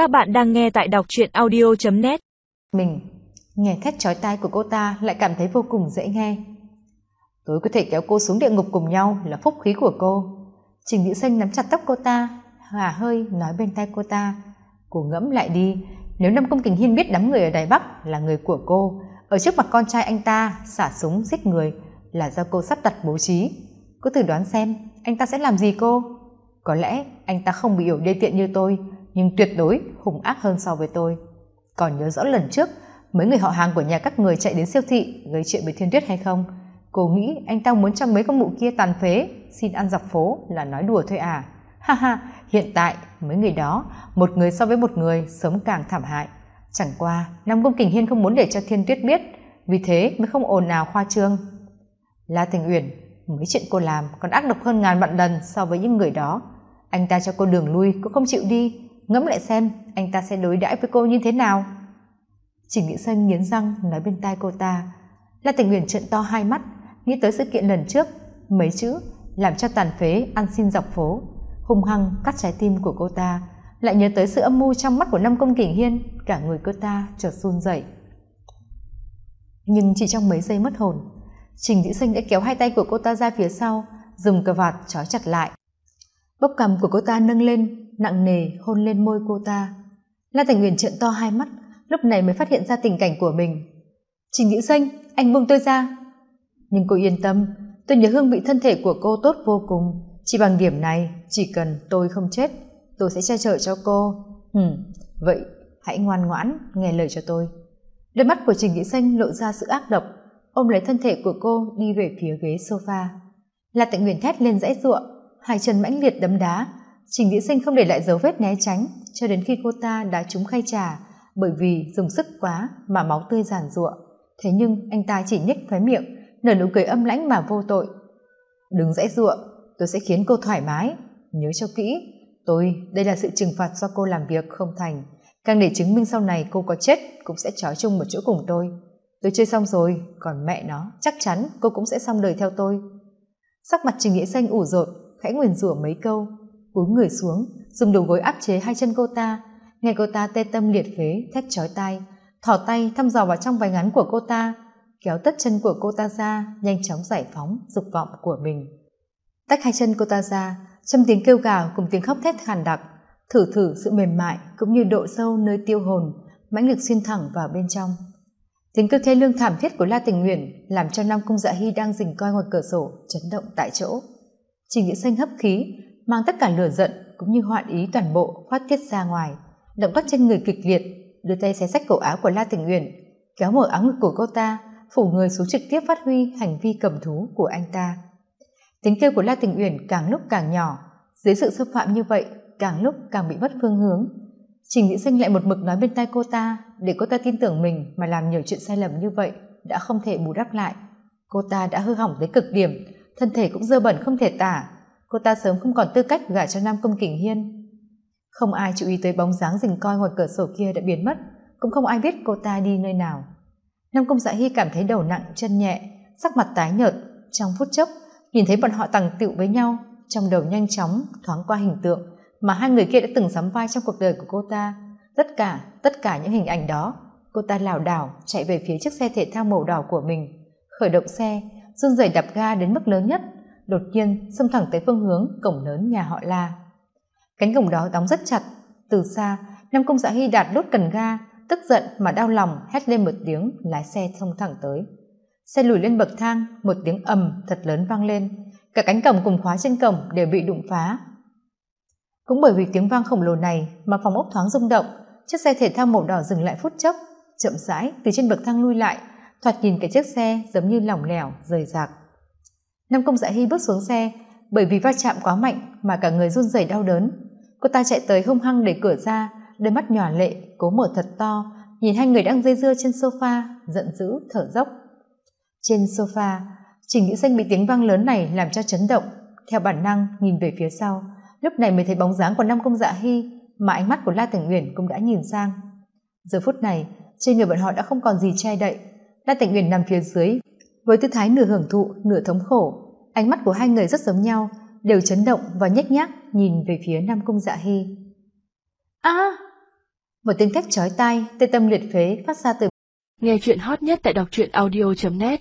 Các bạn đang nghe tại đọc truyện audio.net Mình nghe thét chói tai của cô ta lại cảm thấy vô cùng dễ nghe. Tôi có thể kéo cô xuống địa ngục cùng nhau là phúc khí của cô. Trình Nhữ Sinh nắm chặt tóc cô ta, hòa hơi nói bên tai cô ta. Cô ngẫm lại đi, nếu năm Công Kình Hiên biết đám người ở Đài Bắc là người của cô, ở trước mặt con trai anh ta xả súng giết người là do cô sắp đặt bố trí. Cô thử đoán xem anh ta sẽ làm gì cô? Có lẽ anh ta không bị hiểu đê tiện như tôi, nhưng tuyệt đối hung ác hơn so với tôi. Còn nhớ rõ lần trước, mấy người họ hàng của nhà các người chạy đến siêu thị gây chuyện với Thiên Tuyết hay không? Cô nghĩ anh ta muốn cho mấy con mụ kia tàn phế, xin ăn dọc phố là nói đùa thôi à? Ha ha, hiện tại mấy người đó, một người so với một người sớm càng thảm hại. Chẳng qua, Nam Công Kình Hiên không muốn để cho Thiên Tuyết biết, vì thế mới không ồn nào khoa trương. La Tình Uyển, mấy chuyện cô làm còn ác độc hơn ngàn vạn lần so với những người đó. Anh ta cho cô đường lui, cũng không chịu đi, ngẫm lại xem, anh ta sẽ đối đãi với cô như thế nào? Chỉ nghĩ sơn nghiến răng, nói bên tai cô ta. La tình nguyện trợn to hai mắt, nghĩ tới sự kiện lần trước, mấy chữ làm cho tàn phế, ăn xin dọc phố hung hăng cắt trái tim của cô ta, lại nhớ tới sự âm mưu trong mắt của năm công kình hiên, cả người cô ta chợt run rẩy. Nhưng chỉ trong mấy giây mất hồn, trình dĩ sinh đã kéo hai tay của cô ta ra phía sau, dùng cờ vạt trói chặt lại bốc cằm của cô ta nâng lên, nặng nề hôn lên môi cô ta. La thành huyền trợn to hai mắt, lúc này mới phát hiện ra tình cảnh của mình. Trình nhữ xanh, anh buông tôi ra. Nhưng cô yên tâm, tôi nhớ hương vị thân thể của cô tốt vô cùng. Chỉ bằng điểm này, chỉ cần tôi không chết, tôi sẽ che chở cho cô. Ừ vậy hãy ngoan ngoãn nghe lời cho tôi. Đôi mắt của trình nhữ xanh lộ ra sự ác độc, ôm lấy thân thể của cô đi về phía ghế sofa. La tịnh huyền thét lên dãy ruộng hai chân mãnh liệt đấm đá. Trình vĩ sinh không để lại dấu vết né tránh, cho đến khi cô ta đã trúng khay trà, bởi vì dùng sức quá mà máu tươi giàn giụa. Thế nhưng anh ta chỉ nhếch khóe miệng, nở nụ cười âm lãnh mà vô tội. Đừng dãy giụa, tôi sẽ khiến cô thoải mái. Nhớ cho kỹ, tôi, đây là sự trừng phạt do cô làm việc không thành. Càng để chứng minh sau này cô có chết cũng sẽ trói chung một chỗ cùng tôi. Tôi chơi xong rồi, còn mẹ nó, chắc chắn cô cũng sẽ xong đời theo tôi. Sắc mặt trình nghĩa xanh ủ rột khẽ nguyền rủa mấy câu. Cúi người xuống, dùng đầu gối áp chế hai chân cô ta. Nghe cô ta tê tâm liệt phế, thét chói tai. Thỏ tay thăm dò vào trong váy ngắn của cô ta. Kéo tất chân của cô ta ra, nhanh chóng giải phóng dục vọng của mình. Tách hai chân cô ta ra trong tiếng kêu gào cùng tiếng khóc thét khàn đặc. Thử thử sự mềm mại cũng như độ sâu nơi tiêu hồn, mãnh lực xuyên thẳng vào bên trong. Tiếng kêu thê lương thảm thiết của la tình nguyện làm cho nam cung dạ hy đang dình coi ngoài cửa sổ, chấn động tại chỗ trình nghĩa xanh hấp khí, mang tất cả lửa giận cũng như hoạn ý toàn bộ phát tiết ra ngoài. Động tác trên người kịch liệt, đưa tay xé sách cổ áo của la tình uyển, kéo mở áo ngực của cô ta, phủ người xuống trực tiếp phát huy hành vi cầm thú của anh ta. Tiếng kêu của la tình uyển càng lúc càng nhỏ, dưới sự xâm phạm như vậy, càng lúc càng bị mất phương hướng. Trình nghĩa sinh lại một mực nói bên tai cô ta, để cô ta tin tưởng mình mà làm nhiều chuyện sai lầm như vậy, đã không thể bù đắp lại. Cô ta đã hư hỏng tới cực điểm thân thể cũng dơ bẩn không thể tả. Cô ta sớm không còn tư cách gả cho nam công kình hiên. Không ai chú ý tới bóng dáng rình coi ngoài cửa sổ kia đã biến mất, cũng không ai biết cô ta đi nơi nào. Nam công dạ hy cảm thấy đầu nặng, chân nhẹ, sắc mặt tái nhợt. Trong phút chốc, nhìn thấy bọn họ tằng tựu với nhau, trong đầu nhanh chóng thoáng qua hình tượng mà hai người kia đã từng sắm vai trong cuộc đời của cô ta. Tất cả tất cả những hình ảnh đó, cô ta lảo đảo chạy về phía chiếc xe thể thao màu đỏ của mình, khởi động xe run rẩy đạp ga đến mức lớn nhất. Đột nhiên, xông thẳng tới phương hướng cổng lớn nhà họ la. Cánh cổng đó đóng rất chặt. Từ xa, nam công dạ hy đạt đốt cần ga, tức giận mà đau lòng hét lên một tiếng, lái xe xông thẳng tới. Xe lùi lên bậc thang, một tiếng ầm thật lớn vang lên. Cả cánh cổng cùng khóa trên cổng đều bị đụng phá. Cũng bởi vì tiếng vang khổng lồ này mà phòng ốc thoáng rung động, chiếc xe thể thao màu đỏ dừng lại phút chốc, chậm rãi từ trên bậc thang lui lại thoạt nhìn cái chiếc xe giống như lỏng lẻo, rời rạc. Nam công dạ hy bước xuống xe, bởi vì va chạm quá mạnh mà cả người run rẩy đau đớn. Cô ta chạy tới hung hăng để cửa ra, đôi mắt nhỏ lệ, cố mở thật to, nhìn hai người đang dây dưa trên sofa, giận dữ, thở dốc. Trên sofa trình nghĩa xanh bị tiếng vang lớn này làm cho chấn động. Theo bản năng, nhìn về phía sau, lúc này mới thấy bóng dáng của nam công dạ hy mà ánh mắt của la tỉnh uyển cũng đã nhìn sang. Giờ phút này, trên người bọn họ đã không còn gì che đậy la tỉnh uyển nằm phía dưới với tư thái nửa hưởng thụ nửa thống khổ ánh mắt của hai người rất giống nhau đều chấn động và nhếch nhác nhìn về phía nam cung dạ hy. A! Một tiếng thét chói tai tê tâm liệt phế phát ra từ nghe chuyện hot nhất tại đọc truyện audio net